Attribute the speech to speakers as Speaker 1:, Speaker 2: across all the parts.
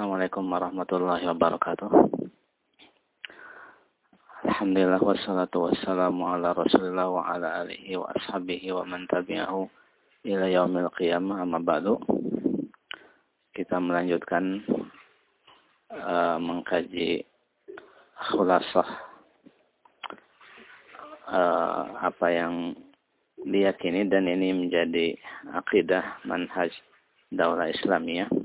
Speaker 1: Assalamualaikum warahmatullahi wabarakatuh. Alhamdulillah wassalatu wassalamu ala rasulillah wa ala alihi wa ashabihi wa man tabi'ahu ila yaumil qiyamah amma ba'du. Kita melanjutkan uh, mengkaji khulasah uh, apa yang diyakini dan ini menjadi akidah manhaj daulah Islamiyah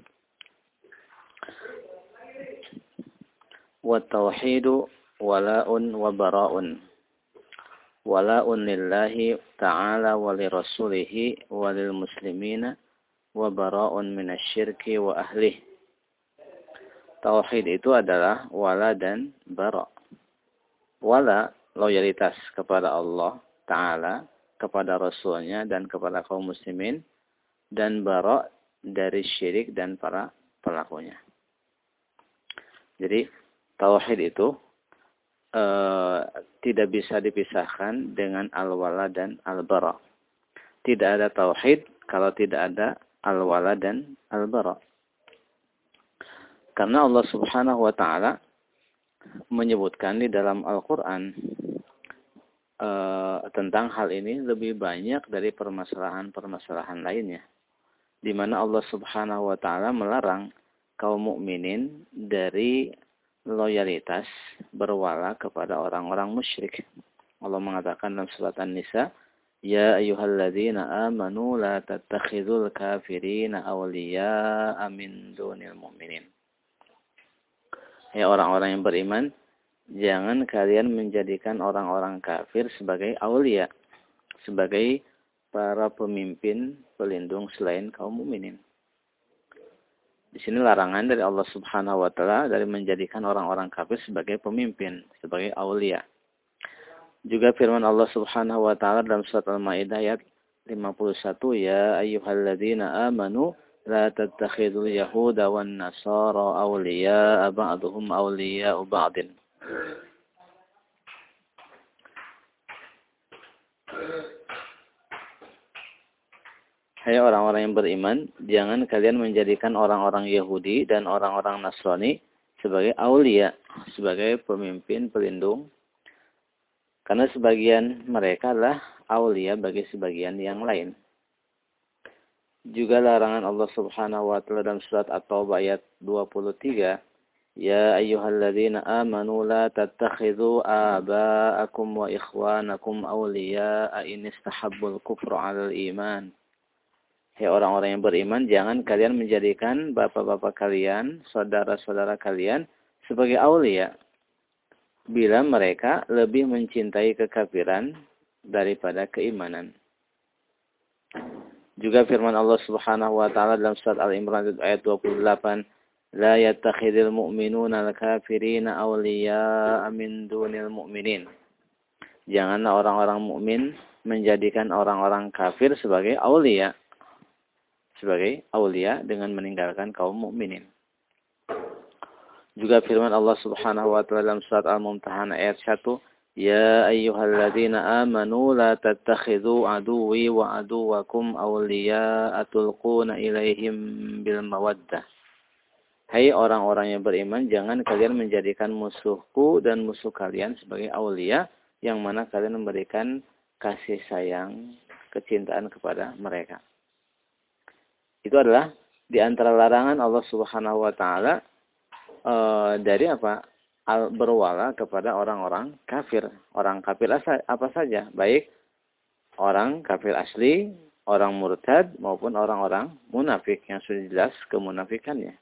Speaker 1: والتوحيد ولاء وبراء ولاء لله تعالى ولرسوله وللمسلمين وبراء من الشرك وأهله Tauhid itu adalah wala dan bara. Wala loyalitas kepada Allah Ta'ala, kepada Rasulnya dan kepada kaum muslimin. Dan bara dari syirik dan para pelakunya. Jadi tauhid itu e, tidak bisa dipisahkan dengan al-wala dan al-bara. Tidak ada tauhid kalau tidak ada al-wala dan al-bara. Karena Allah Subhanahu wa taala menyebutkan di dalam Al-Qur'an e, tentang hal ini lebih banyak dari permasalahan-permasalahan lainnya. Di mana Allah Subhanahu wa taala melarang kaum mukminin dari loyalitas berwala kepada orang-orang musyrik. Allah mengatakan dalam surat An-Nisa, Ya ayyuhalladzina amanu la tattakhidul kafirina awliya'a min dunil mu'minin. Ya orang-orang yang beriman, jangan kalian menjadikan orang-orang kafir sebagai awliya, sebagai para pemimpin pelindung selain kaum mukminin. Di sini larangan dari Allah Subhanahu wa taala dari menjadikan orang-orang kafir sebagai pemimpin, sebagai aulia. Juga firman Allah Subhanahu wa taala dalam surat Al-Maidah ayat 51, "Ya ayyuhalladzina amanu la tattakhidul yahuda wan nasara awliya ba'dhum awliya'u ba'din." Hai orang-orang yang beriman, jangan kalian menjadikan orang-orang Yahudi dan orang-orang Nasrani sebagai aulia, sebagai pemimpin pelindung. Karena sebagian mereka adalah aulia bagi sebagian yang lain. Juga larangan Allah Subhanahu wa taala dalam surat At-Taubah ayat 23, Ya ayyuhalladzina amanu la tattakhidhu aba'akum wa ikhwanakum awliya'a in istahabbul kufru 'alal iman. Hei orang-orang yang beriman, jangan kalian menjadikan bapak-bapak kalian, saudara-saudara kalian sebagai aulia. Bila mereka lebih mencintai kekafiran daripada keimanan. Juga firman Allah Subhanahu wa taala dalam surat Al-Imran ayat 28, "La yattakhidul mu'minuna al-kafirina awliya'a min dunil mu'minin." Janganlah orang-orang mukmin menjadikan orang-orang kafir sebagai aulia sebagai aulia dengan meninggalkan kaum mukminin. Juga firman Allah Subhanahu wa taala dalam surat Al-Mumtahanah ayat 1, "Ya ayyuhalladzina amanu la tattakhidhu aduwwi wa aduwwakum awliya'a tulquna ilaihim bil mawaddah." Hai orang-orang yang beriman, jangan kalian menjadikan musuhku dan musuh kalian sebagai aulia yang mana kalian memberikan kasih sayang, kecintaan kepada mereka itu adalah di antara larangan Allah Subhanahu wa taala e, dari apa? Al berwala kepada orang-orang kafir. Orang kafir apa saja, baik orang kafir asli, orang murtad maupun orang-orang munafik yang sudah jelas kemunafikannya.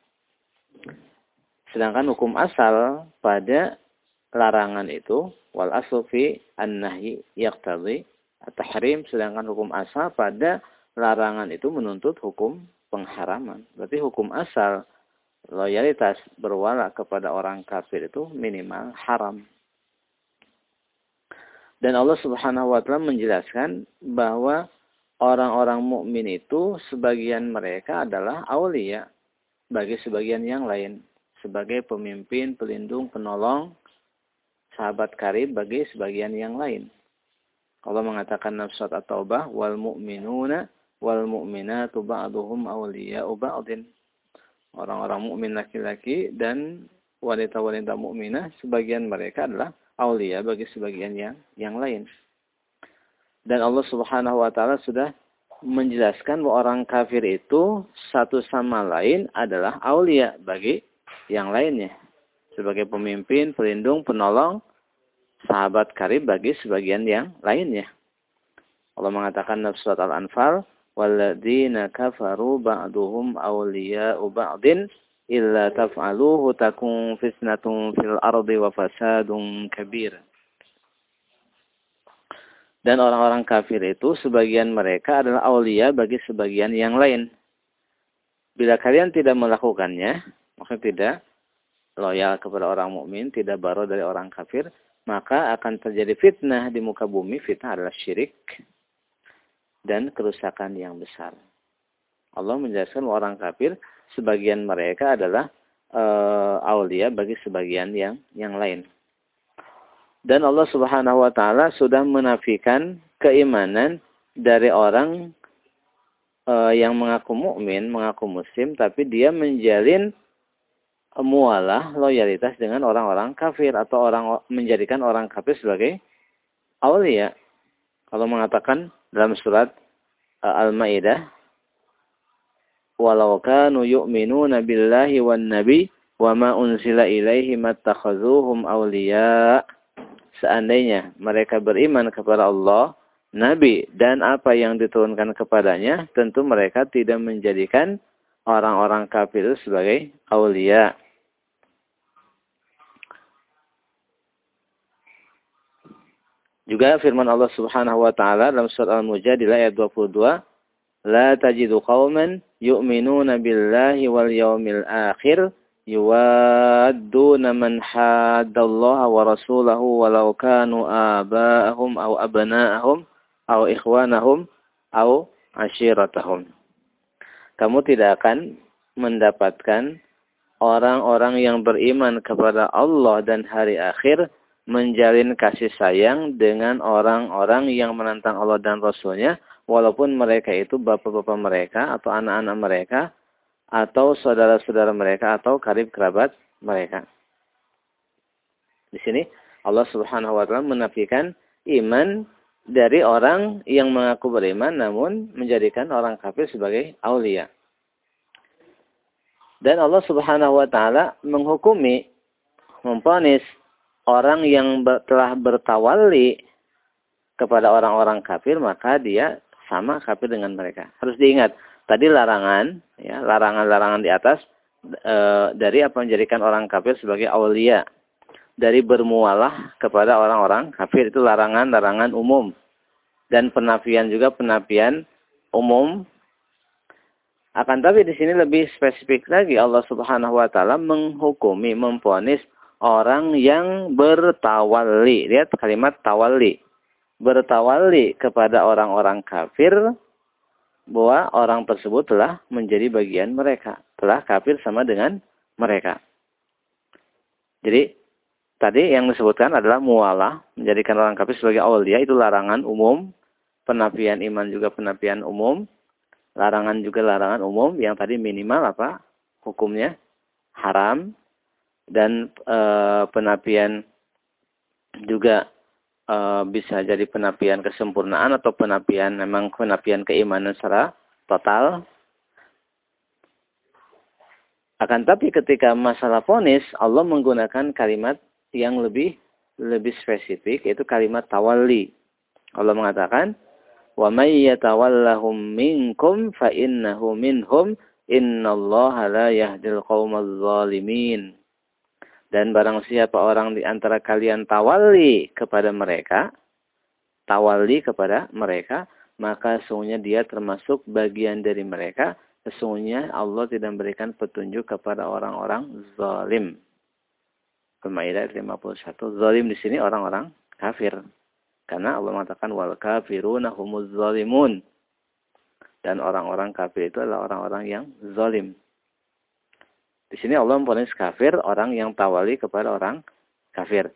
Speaker 1: Sedangkan hukum asal pada larangan itu wal aslu fi an-nahyi yaqtadi at-tahrim sedangkan hukum asal pada larangan itu menuntut hukum pengharaman. Berarti hukum asal loyalitas berwala kepada orang kafir itu minimal haram. Dan Allah Subhanahu wa taala menjelaskan bahwa orang-orang mukmin itu sebagian mereka adalah aulia bagi sebagian yang lain sebagai pemimpin, pelindung, penolong, sahabat karib bagi sebagian yang lain. Allah mengatakan dalam surat At-Taubah wal mu'minuna wal mu'minatu ba'duhum awliya'u ba'din. orang-orang mukmin laki-laki dan wanita-wanita mukminah sebagian mereka adalah aulia bagi sebagian yang yang lain. Dan Allah Subhanahu wa taala sudah menjelaskan bahwa orang kafir itu satu sama lain adalah aulia bagi yang lainnya. Sebagai pemimpin, pelindung, penolong, sahabat karib bagi sebagian yang lainnya. Allah mengatakan dalam surat Al-Anfal, "Walladzina kafaru ba'duhum awliya'u ba'din illa taf'aluhu takun fitnatun fil ardi wa fasadun kabir." Dan orang-orang kafir itu sebagian mereka adalah aulia bagi sebagian yang lain. Bila kalian tidak melakukannya, maksudnya tidak loyal kepada orang mukmin, tidak baru dari orang kafir, maka akan terjadi fitnah di muka bumi. Fitnah adalah syirik dan kerusakan yang besar. Allah menjelaskan orang kafir sebagian mereka adalah e, aulia bagi sebagian yang yang lain. Dan Allah Subhanahu wa taala sudah menafikan keimanan dari orang e, yang mengaku mukmin, mengaku muslim tapi dia menjalin mualah loyalitas dengan orang-orang kafir atau orang menjadikan orang kafir sebagai aulia. Kalau mengatakan dalam surat uh, Al-Maidah walau kanu yu'minuna billahi wan nabi wa ma unzila ilaihi mattakhazuhum awliya. Seandainya mereka beriman kepada Allah nabi dan apa yang diturunkan kepadanya tentu mereka tidak menjadikan orang-orang kafir sebagai aulia Juga firman Allah Subhanahu wa taala dalam surat Al-Mujadilah ayat 22, "La tajidu qauman yu'minuna billahi wal yawmil akhir yuwadduna man haddallaha wa rasulahu walau kanu aba'ahum aw abna'ahum aw ikhwanahum aw ashiratahum." Kamu tidak akan mendapatkan orang-orang yang beriman kepada Allah dan hari akhir menjalin kasih sayang dengan orang-orang yang menentang Allah dan Rasulnya, walaupun mereka itu bapak-bapak mereka, atau anak-anak mereka, atau saudara-saudara mereka, atau karib kerabat mereka. Di sini Allah Subhanahu wa taala menafikan iman dari orang yang mengaku beriman namun menjadikan orang kafir sebagai aulia. Dan Allah Subhanahu wa taala menghukumi memponis orang yang telah bertawali kepada orang-orang kafir maka dia sama kafir dengan mereka. Harus diingat tadi larangan ya larangan-larangan di atas e, dari apa menjadikan orang kafir sebagai aulia dari bermualah kepada orang-orang kafir. Itu larangan-larangan umum. Dan penafian juga penafian umum. Akan tapi di sini lebih spesifik lagi Allah Subhanahu wa taala menghukumi memponis orang yang bertawali. Lihat kalimat tawali. Bertawali kepada orang-orang kafir bahwa orang tersebut telah menjadi bagian mereka. Telah kafir sama dengan mereka. Jadi tadi yang disebutkan adalah mualah. Menjadikan orang kafir sebagai awliya itu larangan umum. Penafian iman juga penafian umum. Larangan juga larangan umum. Yang tadi minimal apa? Hukumnya haram dan e, penapian juga e, bisa jadi penapian kesempurnaan atau penapian memang penapian keimanan secara total. Akan tapi ketika masalah fonis Allah menggunakan kalimat yang lebih lebih spesifik yaitu kalimat tawalli. Allah mengatakan, "Wa may yatawallahum minkum fa innahu minhum innallaha la yahdil qaumal zalimin." Dan barang siapa orang di antara kalian tawali kepada mereka, tawali kepada mereka, maka sesungguhnya dia termasuk bagian dari mereka. Sesungguhnya Allah tidak memberikan petunjuk kepada orang-orang zalim. Al-Maidah 51. Zalim di sini orang-orang kafir. Karena Allah mengatakan wal kafiruna humuz zalimun. Dan orang-orang kafir itu adalah orang-orang yang zalim. Di sini Allah memponis kafir orang yang tawali kepada orang kafir.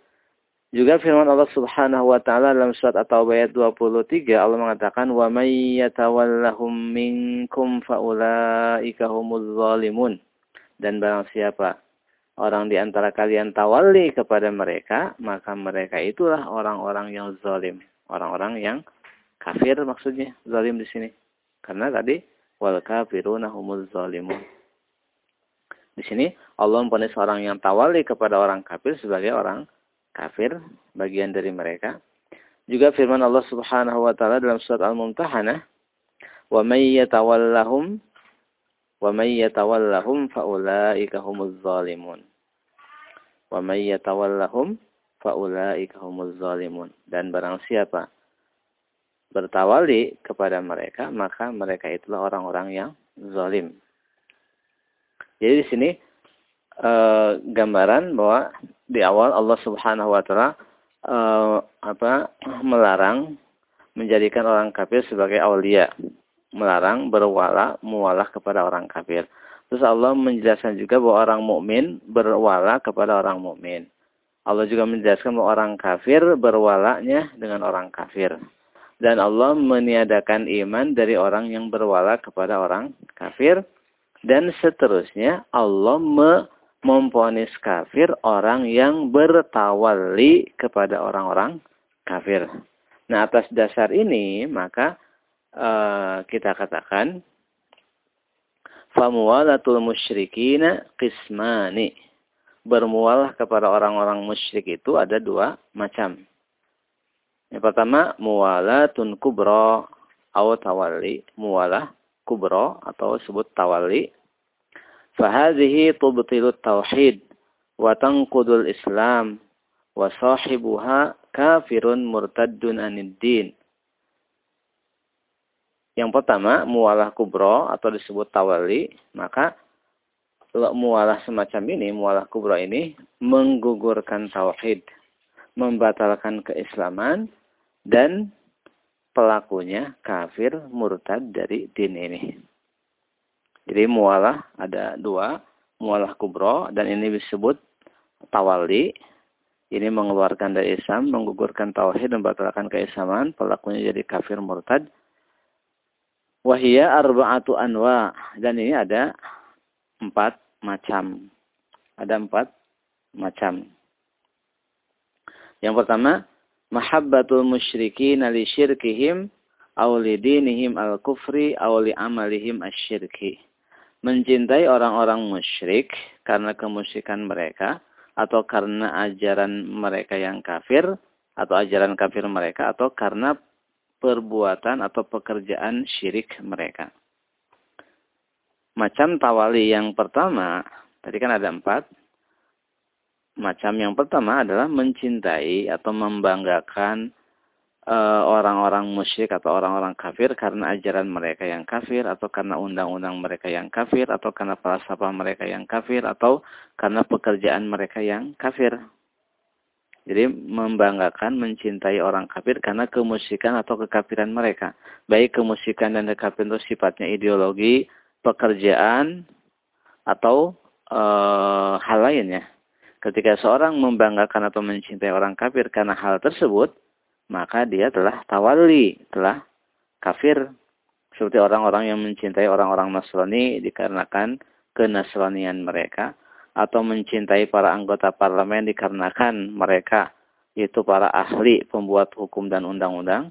Speaker 1: Juga firman Allah Subhanahu wa taala dalam surat At-Taubah ayat 23 Allah mengatakan wa may yatawallahum minkum faulaika humuz zalimun. Dan barang siapa orang di antara kalian tawali kepada mereka, maka mereka itulah orang-orang yang zalim. Orang-orang yang kafir maksudnya, zalim di sini. Karena tadi wal kafiruna humuz zalimun. Di sini Allah mempunyai seorang yang tawali kepada orang kafir sebagai orang kafir, bagian dari mereka. Juga firman Allah Subhanahu wa taala dalam surat Al-Mumtahanah, "Wa may yatawallahum wa may yatawallahum faulaika humuz zalimun." Wa may yatawallahum faulaika zalimun. Dan barang siapa bertawali kepada mereka, maka mereka itulah orang-orang yang zalim. Jadi di sini e, gambaran bahwa di awal Allah Subhanahu wa taala e, apa melarang menjadikan orang kafir sebagai aulia, melarang berwala mualah kepada orang kafir. Terus Allah menjelaskan juga bahwa orang mukmin berwala kepada orang mukmin. Allah juga menjelaskan bahwa orang kafir berwalanya dengan orang kafir. Dan Allah meniadakan iman dari orang yang berwala kepada orang kafir. Dan seterusnya Allah memponis kafir orang yang bertawali kepada orang-orang kafir. Nah atas dasar ini maka uh, kita katakan Famuwalatul musyrikina qismani. Bermualah kepada orang-orang musyrik itu ada dua macam. Yang pertama, muwalatun kubro atau tawali. Muwalah kubro atau sebut tawali. Tauhid wa tanqudul islam wa sahibuha kafirun murtaddun anid din. Yang pertama, mualah kubro atau disebut tawali, maka mualah semacam ini, mualah kubro ini menggugurkan tauhid, membatalkan keislaman dan pelakunya kafir murtad dari din ini. Jadi mualah ada dua, mualah kubro dan ini disebut tawali. Ini mengeluarkan dari Islam, menggugurkan tauhid, membatalkan keislaman, pelakunya jadi kafir murtad Wahia arba'atu anwa. Dan ini ada empat macam. Ada empat macam. Yang pertama, mahabbatul musyrikin li syirkihim aw li dinihim al-kufri aw li amalihim asyirki. Mencintai orang-orang musyrik karena kemusyrikan mereka atau karena ajaran mereka yang kafir atau ajaran kafir mereka atau karena perbuatan atau pekerjaan syirik mereka. Macam tawali yang pertama, tadi kan ada empat. Macam yang pertama adalah mencintai atau membanggakan orang-orang uh, musyrik atau orang-orang kafir karena ajaran mereka yang kafir atau karena undang-undang mereka yang kafir atau karena falsafah mereka yang kafir atau karena pekerjaan mereka yang kafir. Jadi membanggakan, mencintai orang kafir karena kemusikan atau kekafiran mereka. Baik kemusikan dan kekafiran itu sifatnya ideologi, pekerjaan, atau e, hal lainnya. Ketika seorang membanggakan atau mencintai orang kafir karena hal tersebut, maka dia telah tawali, telah kafir. Seperti orang-orang yang mencintai orang-orang Nasrani dikarenakan kenasranian mereka. Atau mencintai para anggota parlemen dikarenakan mereka yaitu para ahli pembuat hukum dan undang-undang.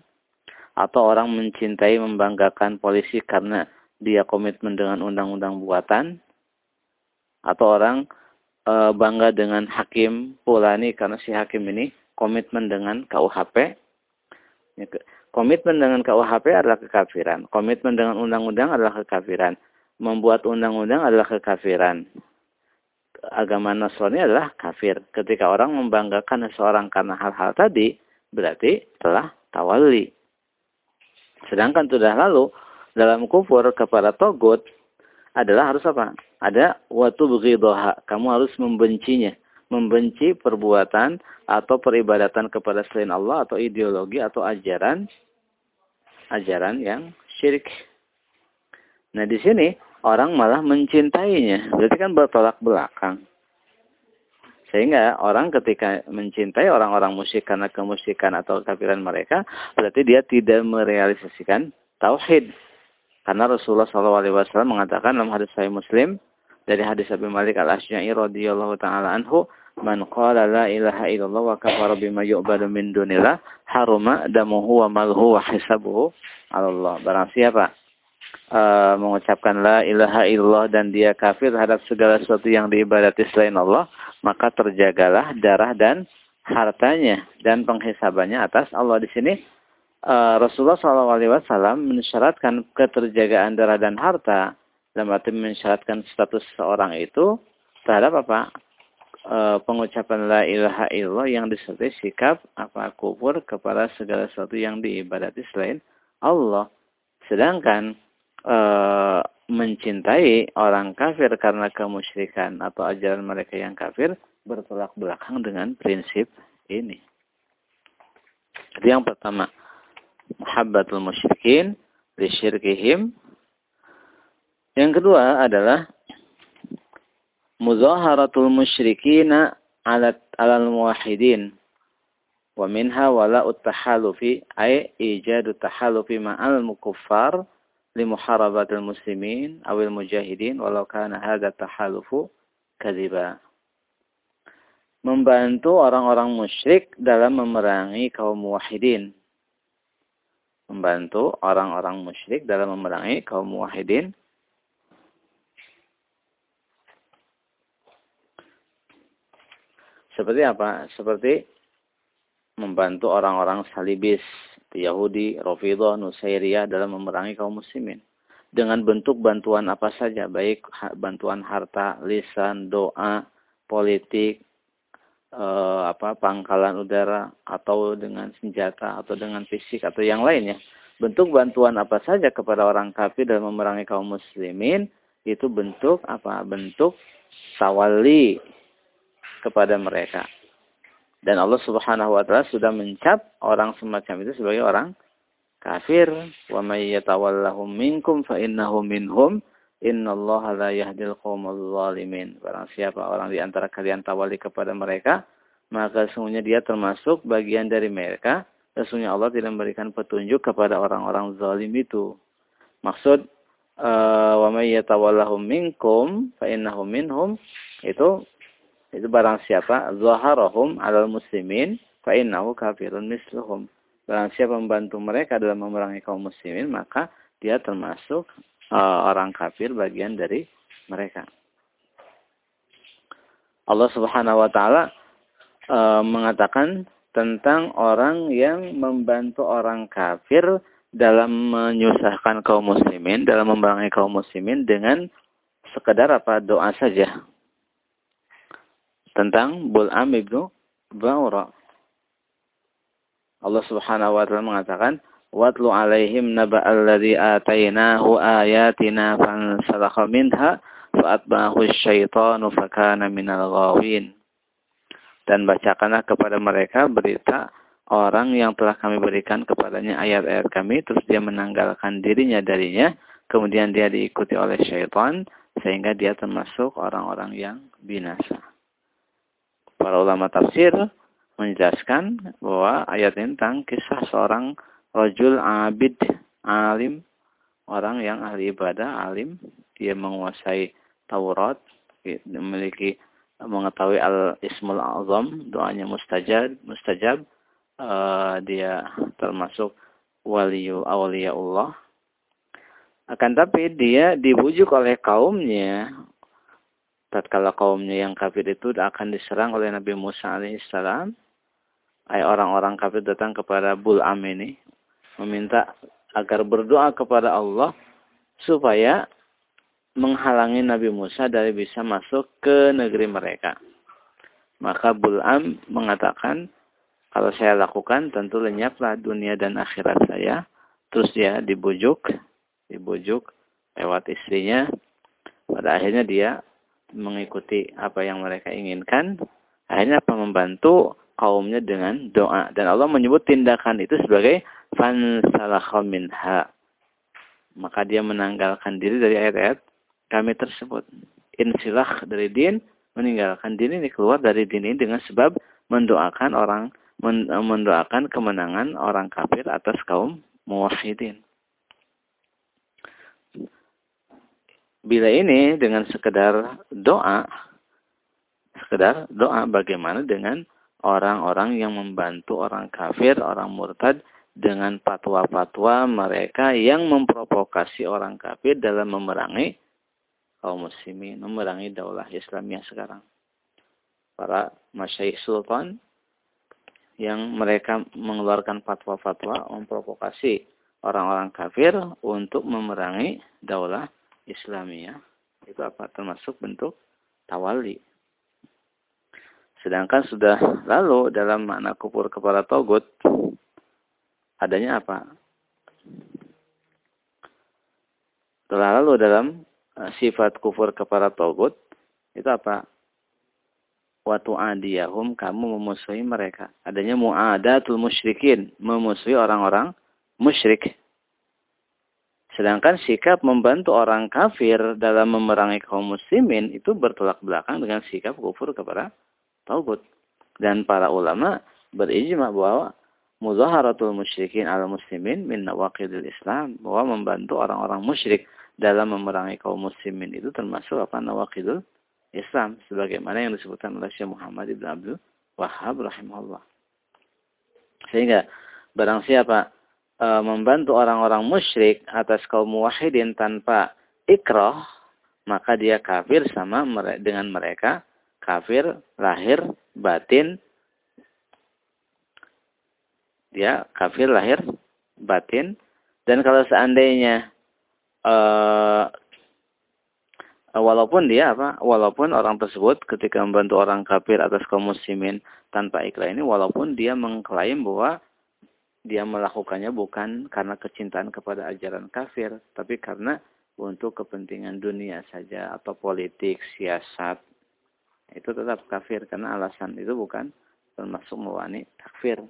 Speaker 1: Atau orang mencintai membanggakan polisi karena dia komitmen dengan undang-undang buatan. Atau orang e, bangga dengan hakim Pulani karena si hakim ini komitmen dengan KUHP komitmen dengan KUHP adalah kekafiran komitmen dengan undang-undang adalah kekafiran membuat undang-undang adalah kekafiran agama Nasrani adalah kafir. Ketika orang membanggakan seseorang karena hal-hal tadi, berarti telah tawali. Sedangkan sudah lalu, dalam kufur kepada togut, adalah harus apa? Ada watu doha. Kamu harus membencinya. Membenci perbuatan atau peribadatan kepada selain Allah atau ideologi atau ajaran ajaran yang syirik. Nah di sini orang malah mencintainya. Berarti kan bertolak belakang. Sehingga orang ketika mencintai orang-orang musyrik karena kemusyrikan atau kafiran mereka, berarti dia tidak merealisasikan tauhid. Karena Rasulullah SAW mengatakan dalam hadis Sahih Muslim, dari hadis Abi Malik Al-Asy'ari radhiyallahu taala anhu man qala la ilaha illallah wa kafara bima yu'badu min dunillah haruma damuhu wa malhu wa hisabuhu Allah. Barang siapa uh, mengucapkan la ilaha illallah dan dia kafir terhadap segala sesuatu yang diibadati selain Allah, maka terjagalah darah dan hartanya dan penghisabannya atas Allah di sini. Uh, Rasulullah SAW mensyaratkan keterjagaan darah dan harta dalam arti mensyaratkan status seorang itu terhadap apa? uh, pengucapan la ilaha illallah yang disertai sikap apa kufur kepada segala sesuatu yang diibadati selain Allah. Sedangkan uh, mencintai orang kafir karena kemusyrikan atau ajaran mereka yang kafir bertolak belakang dengan prinsip ini. Jadi yang pertama, muhabbatul musyrikin li syirkihim. Yang kedua adalah muzaharatul musyrikina ala alal muwahhidin. Wa minha wala'ut tahalufi ay ijadu tahalufi ma'al mukuffar li muharabatil muslimin awil mujahidin walau kana hadha tahalufu kadhiba membantu orang-orang musyrik dalam memerangi kaum muwahhidin. Membantu orang-orang musyrik dalam memerangi kaum muwahhidin Seperti apa? Seperti membantu orang-orang salibis, Yahudi, Rafidah, Nusairiyah dalam memerangi kaum muslimin. Dengan bentuk bantuan apa saja, baik bantuan harta, lisan, doa, politik, eh, apa pangkalan udara, atau dengan senjata, atau dengan fisik, atau yang lainnya. Bentuk bantuan apa saja kepada orang kafir dalam memerangi kaum muslimin, itu bentuk apa? Bentuk tawali kepada mereka. Dan Allah Subhanahu wa taala sudah mencap orang semacam itu sebagai orang kafir. Wa may yatawallahum minkum fa innahu minhum. Innallaha la yahdil qaumal zalimin. Barang siapa orang di antara kalian tawali kepada mereka, maka sesungguhnya dia termasuk bagian dari mereka. Sesungguhnya Allah tidak memberikan petunjuk kepada orang-orang zalim itu. Maksud uh, wa may yatawallahum minkum fa innahu minhum itu itu barang siapa zaharahum muslimin fa innahu kafirun misluhum. Barang siapa membantu mereka dalam memerangi kaum muslimin maka dia termasuk uh, orang kafir bagian dari mereka. Allah Subhanahu wa taala uh, mengatakan tentang orang yang membantu orang kafir dalam menyusahkan kaum muslimin, dalam memerangi kaum muslimin dengan sekedar apa doa saja tentang Bul'am ibnu Ba'ura. Allah Subhanahu wa taala mengatakan, "Watlu 'alaihim ladzi atainahu ayatina fansalakha minha fa'atba'ahu asyaitanu fakana minal ghawin." Dan bacakanlah kepada mereka berita orang yang telah kami berikan kepadanya ayat-ayat kami terus dia menanggalkan dirinya darinya kemudian dia diikuti oleh syaitan sehingga dia termasuk orang-orang yang binasa para ulama tafsir menjelaskan bahwa ayat ini tentang kisah seorang rajul abid alim orang yang ahli ibadah alim. Dia menguasai Taurat memiliki mengetahui al ismul azam doanya mustajab mustajab. Uh, dia termasuk waliyu Allah akan tapi dia dibujuk oleh kaumnya tatkala kaumnya yang kafir itu akan diserang oleh Nabi Musa alaihissalam, ay orang-orang kafir datang kepada Bul'am ini meminta agar berdoa kepada Allah supaya menghalangi Nabi Musa dari bisa masuk ke negeri mereka. Maka Bul'am mengatakan, kalau saya lakukan tentu lenyaplah dunia dan akhirat saya. Terus dia dibujuk, dibujuk lewat istrinya. Pada akhirnya dia mengikuti apa yang mereka inginkan, akhirnya apa membantu kaumnya dengan doa dan Allah menyebut tindakan itu sebagai fansalakha minha. Maka dia menanggalkan diri dari ayat-ayat kami tersebut. Insilah dari din, meninggalkan din ini keluar dari din ini dengan sebab mendoakan orang mendoakan kemenangan orang kafir atas kaum muwahhidin. Bila ini dengan sekedar doa, sekedar doa bagaimana dengan orang-orang yang membantu orang kafir, orang murtad dengan fatwa-fatwa mereka yang memprovokasi orang kafir dalam memerangi kaum muslimin, memerangi daulah Islamiyah sekarang. Para masyaikh sultan yang mereka mengeluarkan fatwa-fatwa memprovokasi orang-orang kafir untuk memerangi daulah Islamiyah. Itu apa? Termasuk bentuk tawali. Sedangkan sudah lalu dalam makna kufur kepada togut, adanya apa? Telah lalu dalam eh, sifat kufur kepada togut, itu apa? Watu adiyahum, kamu memusuhi mereka. Adanya mu'adatul musyrikin, memusuhi orang-orang musyrik. Sedangkan sikap membantu orang kafir dalam memerangi kaum muslimin itu bertolak belakang dengan sikap kufur kepada taubat. Dan para ulama berijma bahwa muzaharatul musyrikin ala muslimin min nawaqidil Islam. Bahwa membantu orang-orang musyrik dalam memerangi kaum muslimin itu termasuk apa nawaqidul Islam. Sebagaimana yang disebutkan oleh Syekh Muhammad Ibn Abdul Wahab rahimahullah. Sehingga barang siapa e, membantu orang-orang musyrik atas kaum muwahhidin tanpa ikrah, maka dia kafir sama dengan mereka. Kafir lahir batin. Dia kafir lahir batin. Dan kalau seandainya uh, walaupun dia apa walaupun orang tersebut ketika membantu orang kafir atas kaum muslimin tanpa ikhlas ini walaupun dia mengklaim bahwa dia melakukannya bukan karena kecintaan kepada ajaran kafir tapi karena untuk kepentingan dunia saja atau politik siasat itu tetap kafir karena alasan itu bukan termasuk mewani takfir.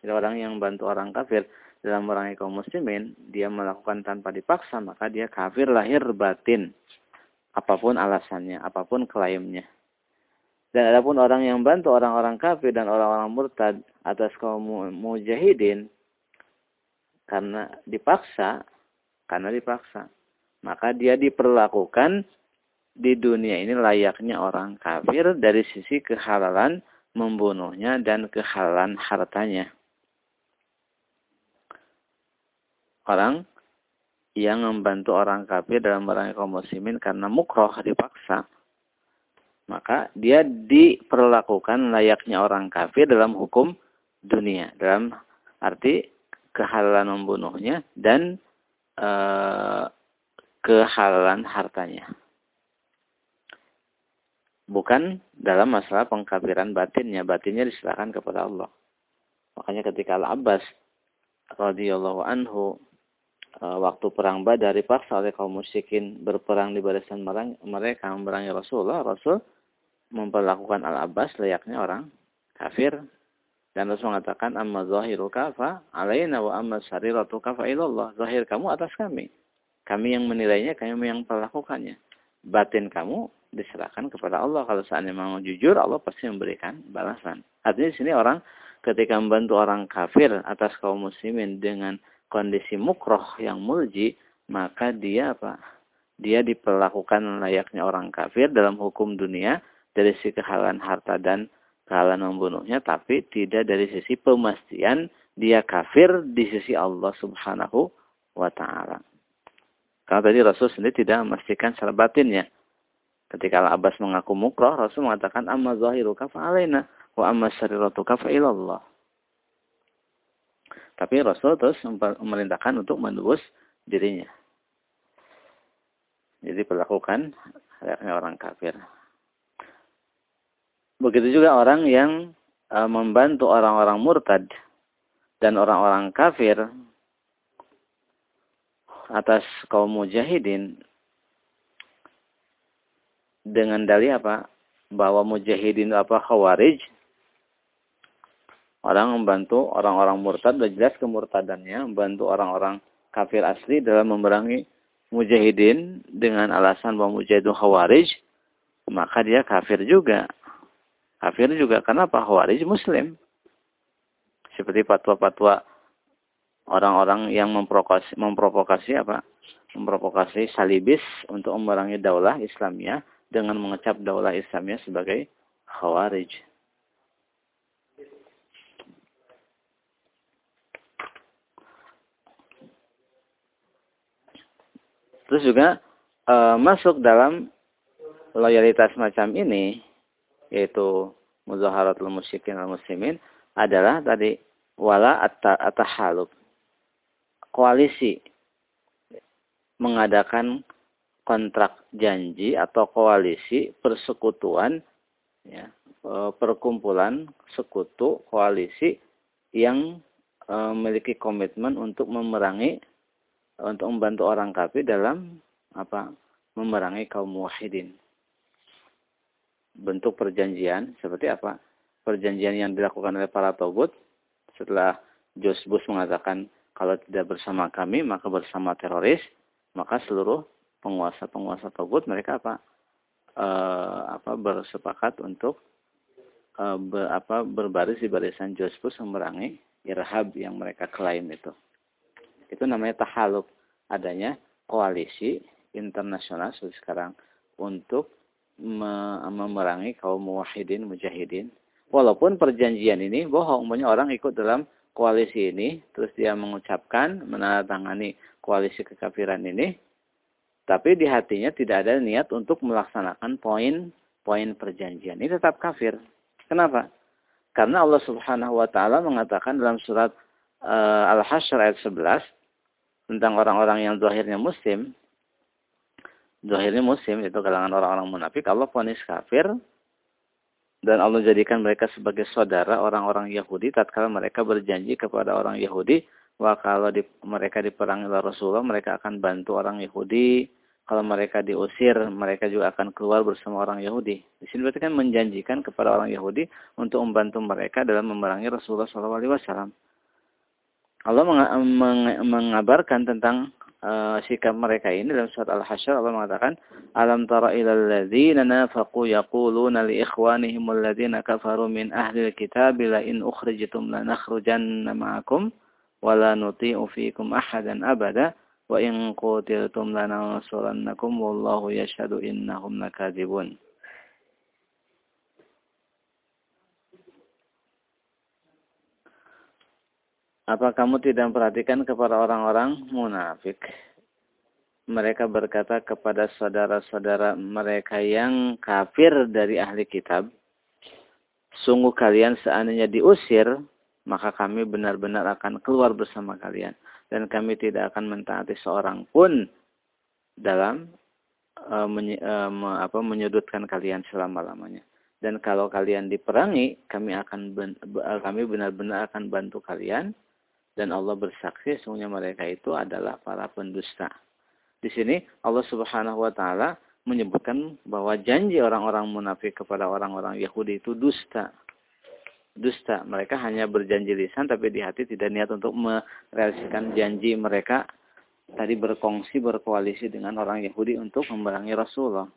Speaker 1: Jadi orang yang membantu orang kafir dalam merangi kaum muslimin, dia melakukan tanpa dipaksa, maka dia kafir lahir batin. Apa pun alasannya, apa pun klaimnya. Dan adapun orang yang bantu orang-orang kafir dan orang-orang murtad atas kaum mujahidin karena dipaksa, karena dipaksa, maka dia diperlakukan di dunia ini layaknya orang kafir dari sisi kehalalan membunuhnya dan kehalalan hartanya. Orang yang membantu orang kafir dalam merangi kaum muslimin karena mukroh dipaksa, maka dia diperlakukan layaknya orang kafir dalam hukum dunia, dalam arti kehalalan membunuhnya dan e, kehalalan hartanya bukan dalam masalah pengkafiran batinnya. Batinnya diserahkan kepada Allah. Makanya ketika Al-Abbas radhiyallahu anhu e, waktu perang Badar dipaksa oleh kaum musyrikin berperang di barisan mereka memerangi Rasulullah, Rasul memperlakukan Al-Abbas layaknya orang kafir dan Rasul mengatakan amma zahiru kafa alaina wa amma sariratu kafa ilallah. Zahir kamu atas kami. Kami yang menilainya, kami yang melakukannya. Batin kamu diserahkan kepada Allah. Kalau seandainya mau jujur, Allah pasti memberikan balasan. Artinya sini orang ketika membantu orang kafir atas kaum muslimin dengan kondisi mukroh yang mulji, maka dia apa? Dia diperlakukan layaknya orang kafir dalam hukum dunia dari sisi kehalalan harta dan kehalalan membunuhnya, tapi tidak dari sisi pemastian dia kafir di sisi Allah subhanahu wa ta'ala. Karena tadi Rasul sendiri tidak memastikan secara batinnya. Ketika Al-Abbas mengaku mukroh, Rasul mengatakan, Amma zahiruka fa'alaina, wa amma syariratuka fa'ilallah. Tapi Rasul terus memerintahkan untuk menebus dirinya. Jadi perlakukan orang kafir. Begitu juga orang yang e, membantu orang-orang murtad dan orang-orang kafir atas kaum mujahidin dengan dalih apa? Bahwa mujahidin apa? Khawarij. Orang membantu orang-orang murtad dan jelas kemurtadannya membantu orang-orang kafir asli dalam memerangi mujahidin dengan alasan bahwa mujahidin khawarij maka dia kafir juga kafir juga karena apa khawarij muslim seperti fatwa-fatwa orang-orang yang memprovokasi, memprovokasi apa memprovokasi salibis untuk memerangi daulah Islamiyah dengan mengecap daulah Islamiyah sebagai khawarij. Terus juga e, masuk dalam loyalitas macam ini yaitu muzaharatul musyrikin al muslimin adalah tadi wala at-tahalub. Koalisi mengadakan kontrak janji atau koalisi persekutuan ya, e, perkumpulan sekutu koalisi yang e, memiliki komitmen untuk memerangi untuk membantu orang kafir dalam apa memerangi kaum muwahhidin bentuk perjanjian seperti apa? Perjanjian yang dilakukan oleh para togut setelah Bush mengatakan kalau tidak bersama kami maka bersama teroris, maka seluruh penguasa-penguasa togut mereka apa? E, apa bersepakat untuk e, ber, apa berbaris di barisan Jos Bush memerangi irhab yang mereka klaim itu. Itu namanya tahaluk, adanya koalisi internasional sekarang untuk memerangi kaum muwahhidin mujahidin. Walaupun perjanjian ini bohong, banyak orang ikut dalam koalisi ini, terus dia mengucapkan, menandatangani koalisi kekafiran ini, tapi di hatinya tidak ada niat untuk melaksanakan poin-poin perjanjian. Ini tetap kafir. Kenapa? Karena Allah Subhanahu wa taala mengatakan dalam surat uh, Al-Hasyr ayat 11 tentang orang-orang yang zahirnya muslim, Zahirnya muslim itu kalangan orang-orang munafik. Allah ponis kafir. Dan Allah jadikan mereka sebagai saudara orang-orang Yahudi. Tatkala mereka berjanji kepada orang Yahudi wah kalau di, mereka diperangi oleh Rasulullah mereka akan bantu orang Yahudi. Kalau mereka diusir mereka juga akan keluar bersama orang Yahudi. Di sini berarti kan menjanjikan kepada orang Yahudi untuk membantu mereka dalam memerangi Rasulullah SAW Allah mengabarkan tentang uh, sikap mereka ini dalam surat Al-Hasyr Allah mengatakan alam tara ilal ladzina nafaqu yaquluna li ikhwanihim alladzina kafaru min ahli alkitab la in ukhrijtum lanakhrujanna ma'akum wa la nuti'u fiikum ahadan abada wa in qutiltum lanansurannakum wallahu yashhadu innahum lakadzibun Apa kamu tidak memperhatikan kepada orang-orang munafik? Mereka berkata kepada saudara-saudara mereka yang kafir dari ahli kitab, Sungguh kalian seandainya diusir, maka kami benar-benar akan keluar bersama kalian. Dan kami tidak akan mentaati seorang pun dalam uh, menye, uh, me, apa, menyudutkan kalian selama-lamanya. Dan kalau kalian diperangi, kami akan ben, kami benar-benar akan bantu kalian dan Allah bersaksi sesungguhnya mereka itu adalah para pendusta. Di sini Allah Subhanahu wa taala menyebutkan bahwa janji orang-orang munafik kepada orang-orang Yahudi itu dusta. Dusta. Mereka hanya berjanji lisan tapi di hati tidak niat untuk merealisasikan janji mereka tadi berkongsi berkoalisi dengan orang Yahudi untuk memerangi Rasulullah.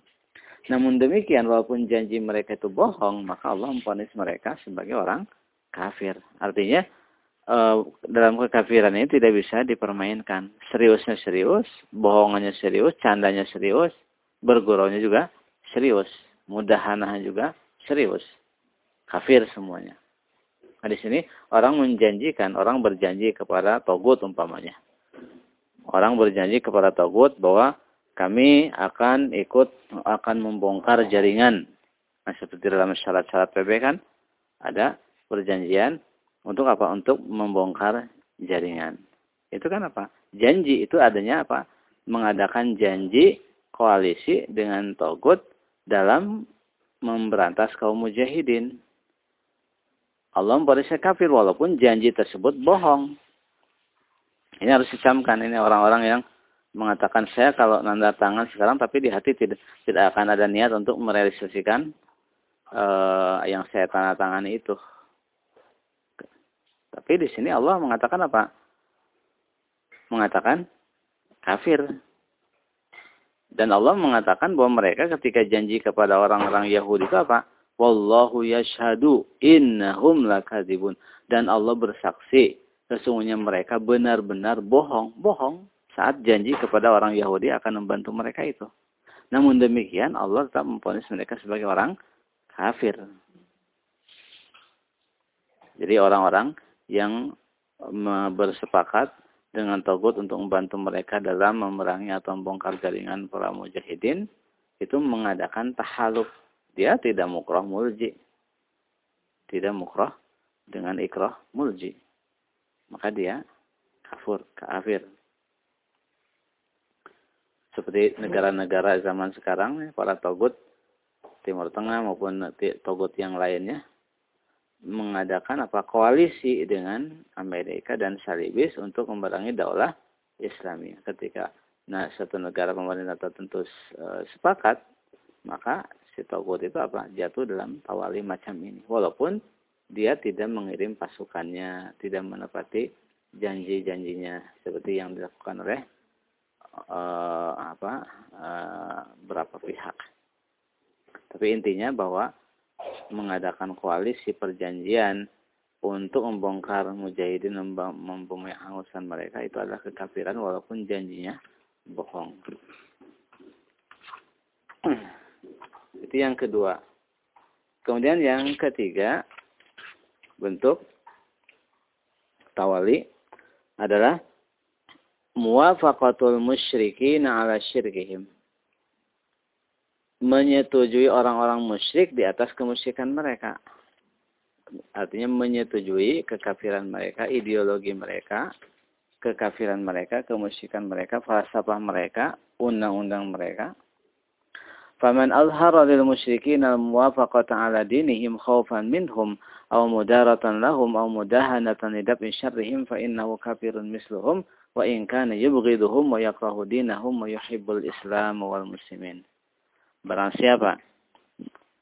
Speaker 1: Namun demikian walaupun janji mereka itu bohong, maka Allah memponis mereka sebagai orang kafir. Artinya dalam kekafiran ini tidak bisa dipermainkan. Seriusnya serius, bohongannya serius, candanya serius, bergurunya juga serius, mudahanah juga serius. Kafir semuanya. Nah, di sini orang menjanjikan, orang berjanji kepada togut umpamanya. Orang berjanji kepada togut bahwa kami akan ikut, akan membongkar jaringan. Nah, seperti dalam syarat-syarat PB kan, ada perjanjian untuk apa? Untuk membongkar jaringan. Itu kan apa? Janji itu adanya apa? Mengadakan janji koalisi dengan Togut dalam memberantas kaum mujahidin. Allah memponisnya kafir walaupun janji tersebut bohong. Ini harus dicamkan. Ini orang-orang yang mengatakan saya kalau nanda tangan sekarang tapi di hati tidak tidak akan ada niat untuk merealisasikan uh, yang saya tanda tangani itu. Tapi di sini Allah mengatakan apa? Mengatakan kafir. Dan Allah mengatakan bahwa mereka ketika janji kepada orang-orang Yahudi itu apa? Wallahu yashhadu innahum lakadzibun. Dan Allah bersaksi sesungguhnya mereka benar-benar bohong. Bohong. saat janji kepada orang Yahudi akan membantu mereka itu. Namun demikian Allah tetap memponis mereka sebagai orang kafir. Jadi orang-orang yang bersepakat dengan Togut untuk membantu mereka dalam memerangi atau membongkar jaringan para mujahidin itu mengadakan tahaluk. Dia tidak mukroh mulji. Tidak mukroh dengan ikroh mulji. Maka dia kafur, kafir. Seperti negara-negara zaman sekarang, para togut Timur Tengah maupun togut yang lainnya, mengadakan apa koalisi dengan Amerika dan Salibis untuk memerangi daulah Islami. Ketika nah satu negara pemerintah tertentu uh, sepakat, maka si Togut itu apa jatuh dalam tawali macam ini. Walaupun dia tidak mengirim pasukannya, tidak menepati janji-janjinya seperti yang dilakukan oleh uh, apa uh, berapa pihak. Tapi intinya bahwa mengadakan koalisi perjanjian untuk membongkar mujahidin membumi hangusan mereka itu adalah kekafiran walaupun janjinya bohong. itu yang kedua. Kemudian yang ketiga bentuk tawali adalah muwafaqatul musyrikin ala syirkihim menyetujui orang-orang musyrik di atas kemusyrikan mereka. Artinya menyetujui kekafiran mereka, ideologi mereka, kekafiran mereka, kemusyrikan mereka, falsafah mereka, undang-undang mereka. Faman azhara lil musyrikin al muwafaqata ala dinihim khawfan minhum aw mudaratan lahum aw mudahanatan lidab'i syarrihim fa innahu kafirun misluhum wa in kana yubghiduhum wa yakrahu dinahum wa yuhibbul islam wal muslimin. Barang siapa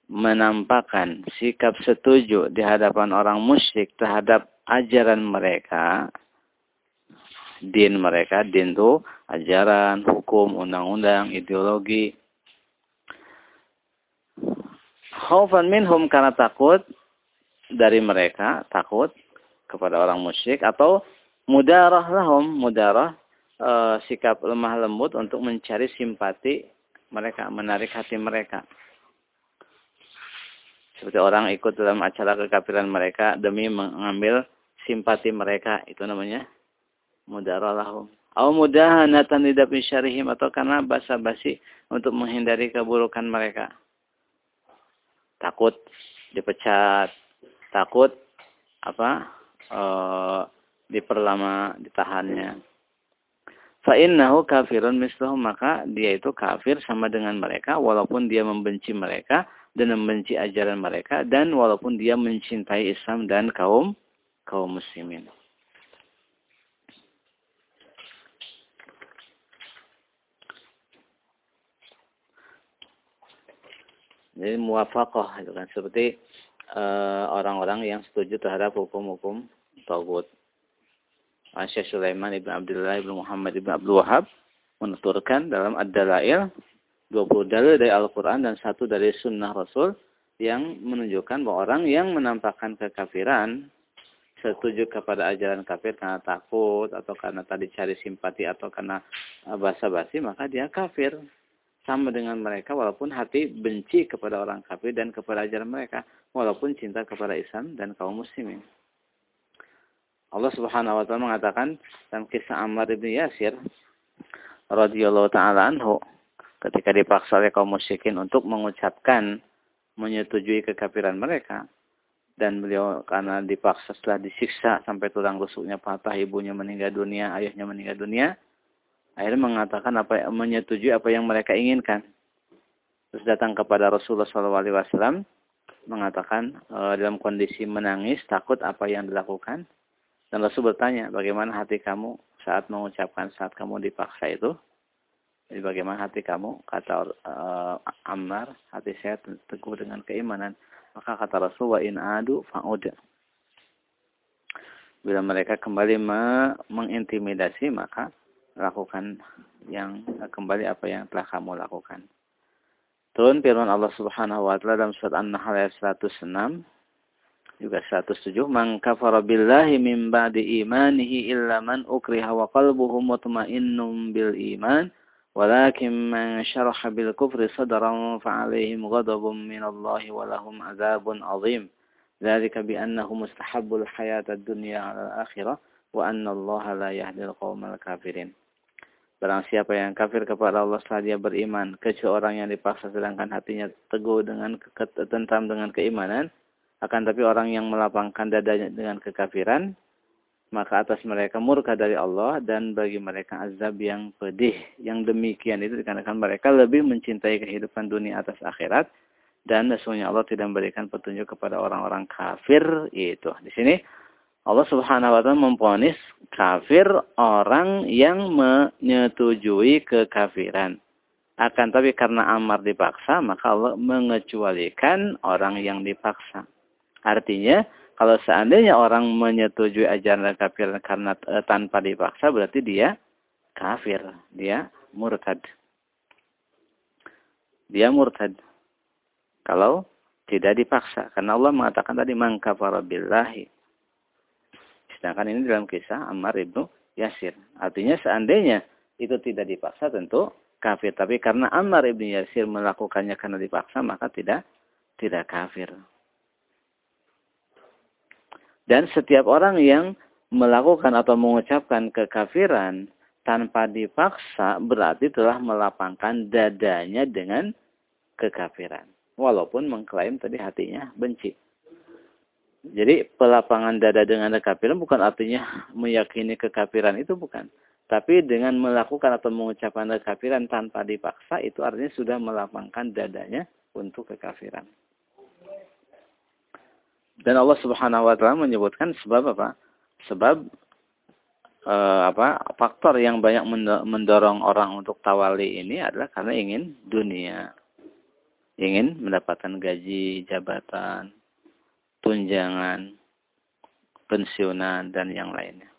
Speaker 1: menampakkan sikap setuju di hadapan orang musyrik terhadap ajaran mereka, din mereka, din itu ajaran, hukum, undang-undang, ideologi. Khaufan minhum karena takut dari mereka, takut kepada orang musyrik atau mudarah lahum, mudarah e, sikap lemah lembut untuk mencari simpati mereka, menarik hati mereka. Seperti orang ikut dalam acara kekafiran mereka demi mengambil simpati mereka. Itu namanya mudaralahum. Au mudahanatan lidak syarihim atau karena basa-basi untuk menghindari keburukan mereka. Takut dipecat, takut apa? E, diperlama ditahannya fa'innahu kafirun misluhum maka dia itu kafir sama dengan mereka walaupun dia membenci mereka dan membenci ajaran mereka dan walaupun dia mencintai Islam dan kaum kaum muslimin. Jadi muwafaqah itu kan seperti eh, orang-orang uh, yang setuju terhadap hukum-hukum tauhid. Syekh Sulaiman ibn Abdullah ibn Muhammad ibn Abdul Wahab menuturkan dalam Ad-Dalail 20 dalil dari Al-Quran dan satu dari Sunnah Rasul yang menunjukkan bahwa orang yang menampakkan kekafiran setuju kepada ajaran kafir karena takut atau karena tadi cari simpati atau karena basa-basi maka dia kafir sama dengan mereka walaupun hati benci kepada orang kafir dan kepada ajaran mereka walaupun cinta kepada Islam dan kaum muslimin. Allah Subhanahu wa taala mengatakan dalam kisah Ammar bin Yasir radhiyallahu taala anhu ketika dipaksa oleh kaum musyrikin untuk mengucapkan menyetujui kekafiran mereka dan beliau karena dipaksa setelah disiksa sampai tulang rusuknya patah ibunya meninggal dunia ayahnya meninggal dunia akhirnya mengatakan apa menyetujui apa yang mereka inginkan. Terus datang kepada Rasulullah SAW mengatakan e, dalam kondisi menangis takut apa yang dilakukan dan Rasul bertanya, bagaimana hati kamu saat mengucapkan saat kamu dipaksa itu? Jadi bagaimana hati kamu? Kata uh, Ammar, hati saya teguh dengan keimanan. Maka kata Rasul, wa in adu fa'ud. Bila mereka kembali me mengintimidasi, maka lakukan yang kembali apa yang telah kamu lakukan. Turun firman Allah Subhanahu wa taala dalam surat An-Nahl ayat 106 juga 107 man kafara billahi min ba'di imanihi illa man ukriha wa qalbuhu mutmainnun bil iman walakin man syaraha bil kufri sadran fa alaihim ghadabun min Allah wa lahum adzabun azim. Dzalika bi annahum mustahabbul hayatad dunya 'ala al-akhirah wa anna Allah la yahdil qaumal kafirin. Barang siapa yang kafir kepada Allah setelah dia beriman, kecuali orang yang dipaksa sedangkan hatinya teguh dengan tentram dengan keimanan, akan tapi orang yang melapangkan dadanya dengan kekafiran, maka atas mereka murka dari Allah dan bagi mereka azab yang pedih. Yang demikian itu dikarenakan mereka lebih mencintai kehidupan dunia atas akhirat dan sesungguhnya Allah tidak memberikan petunjuk kepada orang-orang kafir itu. Di sini Allah Subhanahu wa taala memponis kafir orang yang menyetujui kekafiran. Akan tapi karena amar dipaksa, maka Allah mengecualikan orang yang dipaksa. Artinya, kalau seandainya orang menyetujui ajaran kafir karena e, tanpa dipaksa, berarti dia kafir. Dia murtad. Dia murtad. Kalau tidak dipaksa. Karena Allah mengatakan tadi, mangkafara billahi. Sedangkan ini dalam kisah Ammar ibnu Yasir. Artinya seandainya itu tidak dipaksa tentu kafir. Tapi karena Ammar ibnu Yasir melakukannya karena dipaksa, maka tidak tidak kafir. Dan setiap orang yang melakukan atau mengucapkan kekafiran tanpa dipaksa berarti telah melapangkan dadanya dengan kekafiran. Walaupun mengklaim tadi hatinya benci. Jadi pelapangan dada dengan kekafiran bukan artinya meyakini kekafiran itu bukan. Tapi dengan melakukan atau mengucapkan kekafiran tanpa dipaksa itu artinya sudah melapangkan dadanya untuk kekafiran. Dan Allah Subhanahu wa taala menyebutkan sebab apa? Sebab eh, apa? faktor yang banyak mendorong orang untuk tawali ini adalah karena ingin dunia. Ingin mendapatkan gaji, jabatan, tunjangan, pensiunan dan yang lainnya.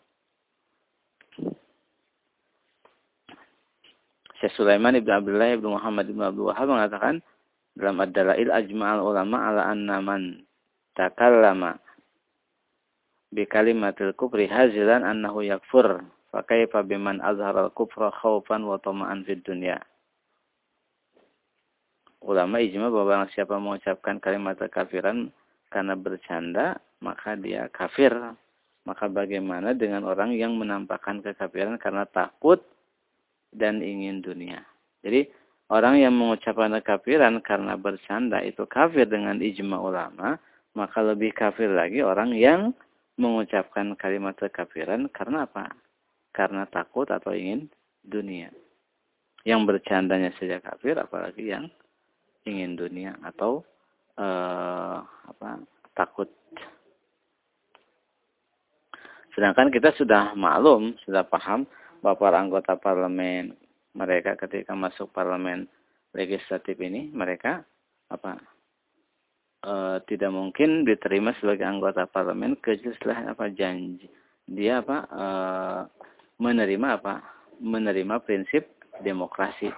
Speaker 1: Syekh Sulaiman ibn Abdullah ibn Muhammad ibn Abdul Wahab mengatakan dalam ad-dalail ajma'al ulama ala anna man takallama bi kalimatil kufri hazilan annahu yakfur. Fa kaifa biman azhara al-kufra khaufan wa tama'an fid dunya. Ulama ijma bahwa siapa mengucapkan kalimat kekafiran karena bercanda maka dia kafir. Maka bagaimana dengan orang yang menampakkan kekafiran karena takut dan ingin dunia? Jadi orang yang mengucapkan kekafiran karena bercanda itu kafir dengan ijma ulama maka lebih kafir lagi orang yang mengucapkan kalimat kekafiran karena apa? Karena takut atau ingin dunia. Yang bercandanya saja kafir, apalagi yang ingin dunia atau uh, apa takut. Sedangkan kita sudah maklum, sudah paham bahwa para anggota parlemen mereka ketika masuk parlemen legislatif ini mereka apa e, tidak mungkin diterima sebagai anggota parlemen kecuali setelah apa janji. Dia apa e, menerima apa menerima prinsip demokrasi.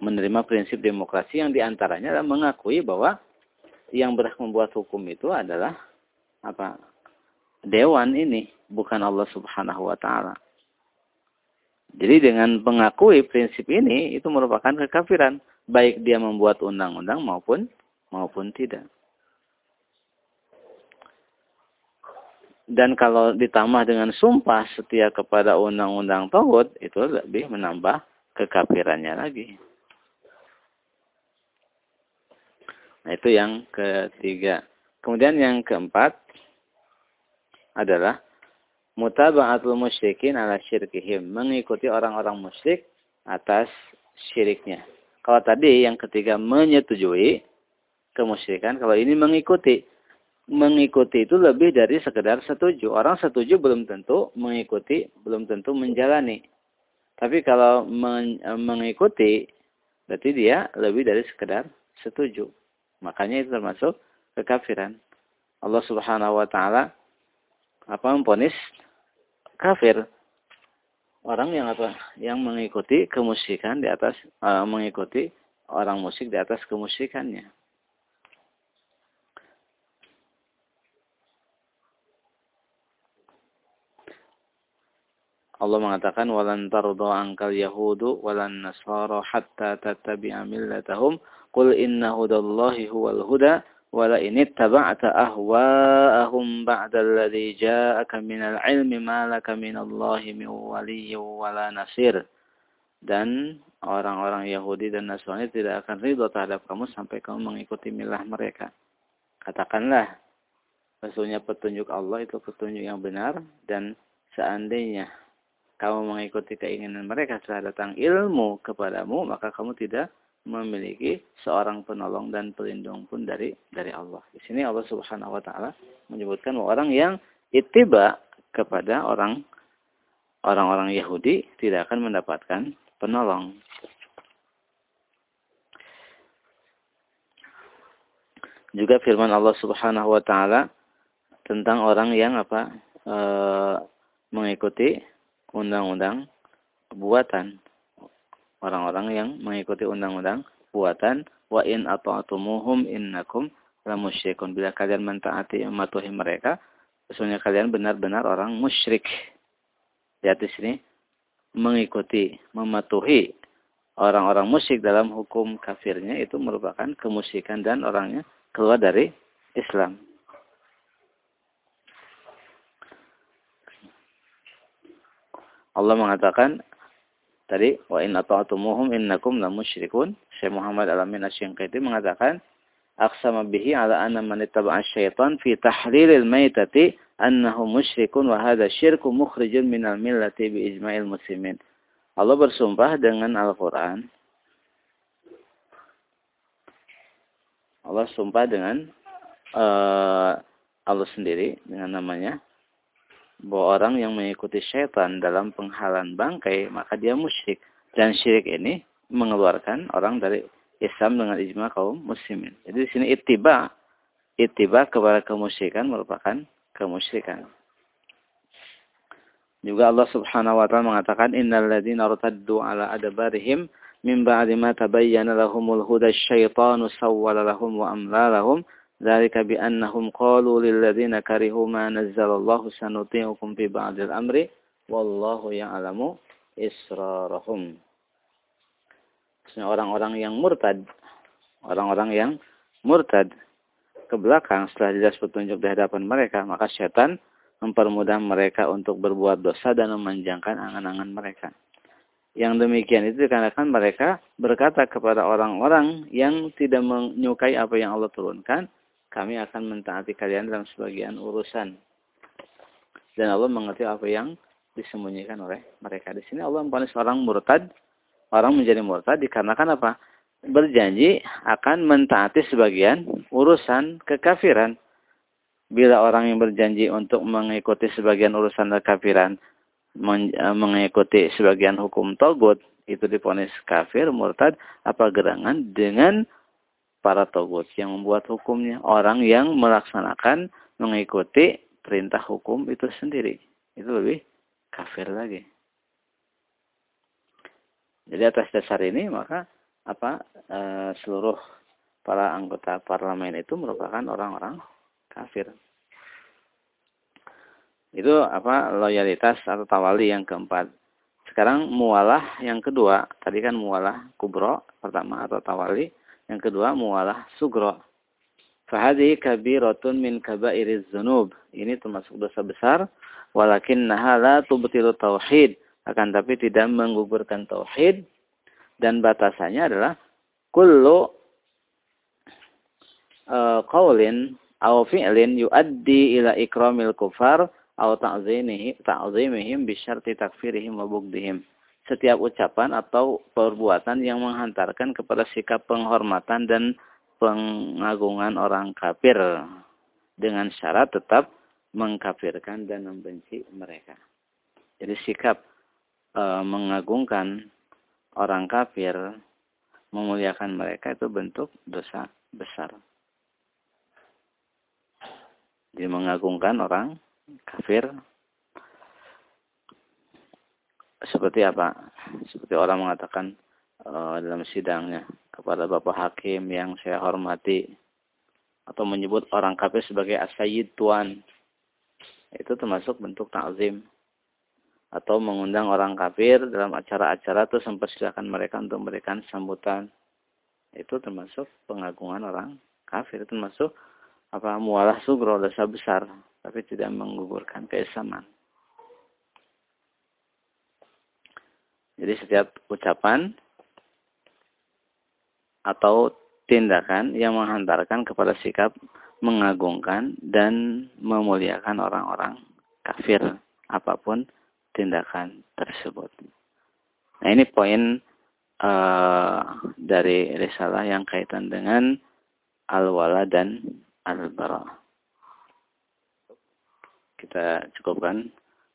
Speaker 1: Menerima prinsip demokrasi yang di antaranya adalah mengakui bahwa yang berhak membuat hukum itu adalah apa dewan ini bukan Allah Subhanahu wa taala. Jadi dengan mengakui prinsip ini itu merupakan kekafiran baik dia membuat undang-undang maupun maupun tidak. Dan kalau ditambah dengan sumpah setia kepada undang-undang tauhid itu lebih menambah kekafirannya lagi. Nah, itu yang ketiga. Kemudian yang keempat adalah mutaba'atul musyrikin ala syirkihim, mengikuti orang-orang musyrik atas syiriknya. Kalau tadi yang ketiga menyetujui kemusyrikan, kalau ini mengikuti. Mengikuti itu lebih dari sekedar setuju. Orang setuju belum tentu mengikuti, belum tentu menjalani. Tapi kalau men mengikuti, berarti dia lebih dari sekedar setuju. Makanya itu termasuk kekafiran. Allah Subhanahu wa taala apa memponis kafir orang yang apa yang mengikuti kemusikan di atas uh, mengikuti orang musik di atas kemusikannya. Allah mengatakan walan tardha angkal yahudu walan nasara hatta tattabi'a millatahum qul inna hudallahi huwal huda wala in ittaba'ta ahwa'ahum ba'da alladhi ja'aka minal ilmi ma laka minallahi min waliyyin wala nasir dan orang-orang Yahudi dan Nasrani tidak akan ridho terhadap kamu sampai kamu mengikuti milah mereka. Katakanlah, sesungguhnya petunjuk Allah itu petunjuk yang benar dan seandainya kamu mengikuti keinginan mereka setelah datang ilmu kepadamu, maka kamu tidak memiliki seorang penolong dan pelindung pun dari dari Allah. Di sini Allah Subhanahu wa taala menyebutkan bahwa orang yang ittiba kepada orang orang-orang Yahudi tidak akan mendapatkan penolong. Juga firman Allah Subhanahu wa taala tentang orang yang apa? E, mengikuti undang-undang buatan. Orang-orang yang mengikuti undang-undang buatan wa in ata'tumuhum innakum lamusyrikun. Bila kalian mentaati mematuhi mereka, sesungguhnya kalian benar-benar orang musyrik. Lihat di sini mengikuti, mematuhi orang-orang musyrik dalam hukum kafirnya itu merupakan kemusyrikan dan orangnya keluar dari Islam. Allah mengatakan tadi wa in ata'tumuhum innakum lamusyrikun. Syekh Muhammad Alamin Asy-Syanqiti mengatakan aqsama bihi ala anna man ittaba'a syaitan fi tahlilil maitati annahu musyrikun wa hadha syirku mukhrijun minal millati bi ijma'il muslimin. Allah bersumpah dengan Al-Qur'an. Allah sumpah dengan uh, Allah sendiri dengan namanya bahwa orang yang mengikuti syaitan dalam penghalan bangkai maka dia musyrik dan syirik ini mengeluarkan orang dari Islam dengan ijma kaum muslimin. Jadi di sini ittiba ittiba kepada kemusyrikan merupakan kemusyrikan. Juga Allah Subhanahu wa taala mengatakan innal ladzina irtaddu ala adbarihim min ba'di ma tabayyana lahumul huda asyaitanu sawwala lahum wa amla lahum bi annahum qalu lil ladzina karihu ma nazzalallahu sanuti'ukum fi ba'dil amri wallahu ya'lamu israrahum. Orang-orang yang murtad, orang-orang yang murtad ke belakang setelah jelas petunjuk di hadapan mereka, maka setan mempermudah mereka untuk berbuat dosa dan memanjangkan angan-angan mereka. Yang demikian itu dikarenakan mereka berkata kepada orang-orang yang tidak menyukai apa yang Allah turunkan, kami akan mentaati kalian dalam sebagian urusan. Dan Allah mengerti apa yang disembunyikan oleh mereka. Di sini Allah memponis orang murtad, orang menjadi murtad dikarenakan apa? berjanji akan mentaati sebagian urusan kekafiran. Bila orang yang berjanji untuk mengikuti sebagian urusan kekafiran, eh, mengikuti sebagian hukum togut, itu diponis kafir, murtad, apa gerangan dengan para togut yang membuat hukumnya. Orang yang melaksanakan, mengikuti perintah hukum itu sendiri. Itu lebih kafir lagi. Jadi atas dasar ini maka apa e, seluruh para anggota parlemen itu merupakan orang-orang kafir. Itu apa loyalitas atau tawali yang keempat. Sekarang mualah yang kedua. Tadi kan mualah kubro pertama atau tawali. Yang kedua mualah sugro. Fahadi kabiratun min kabairiz zunub. Ini termasuk dosa besar. Walakin nahala tubtilu tauhid. Akan tapi tidak menggugurkan tauhid dan batasannya adalah kullu uh, qawlin aw fi'lin yuaddi ila ikramil kufar aw ta'zimihi ta'zimihim bi syarti takfirihim wa bughdihim. Setiap ucapan atau perbuatan yang menghantarkan kepada sikap penghormatan dan pengagungan orang kafir dengan syarat tetap mengkafirkan dan membenci mereka. Jadi sikap e, mengagungkan orang kafir memuliakan mereka itu bentuk dosa besar. Jadi mengagungkan orang kafir seperti apa? Seperti orang mengatakan uh, dalam sidangnya kepada Bapak Hakim yang saya hormati atau menyebut orang kafir sebagai asyid tuan. Itu termasuk bentuk takzim atau mengundang orang kafir dalam acara-acara itu mempersilahkan mereka untuk memberikan sambutan. Itu termasuk pengagungan orang kafir. Termasuk apa mualah sugro dosa besar. Tapi tidak menggugurkan keislaman jadi setiap ucapan atau tindakan yang menghantarkan kepada sikap mengagungkan dan memuliakan orang-orang kafir apa pun tindakan tersebut. Nah ini poin uh, dari risalah yang kaitan dengan al-wala dan al-bara. Kita cukupkan.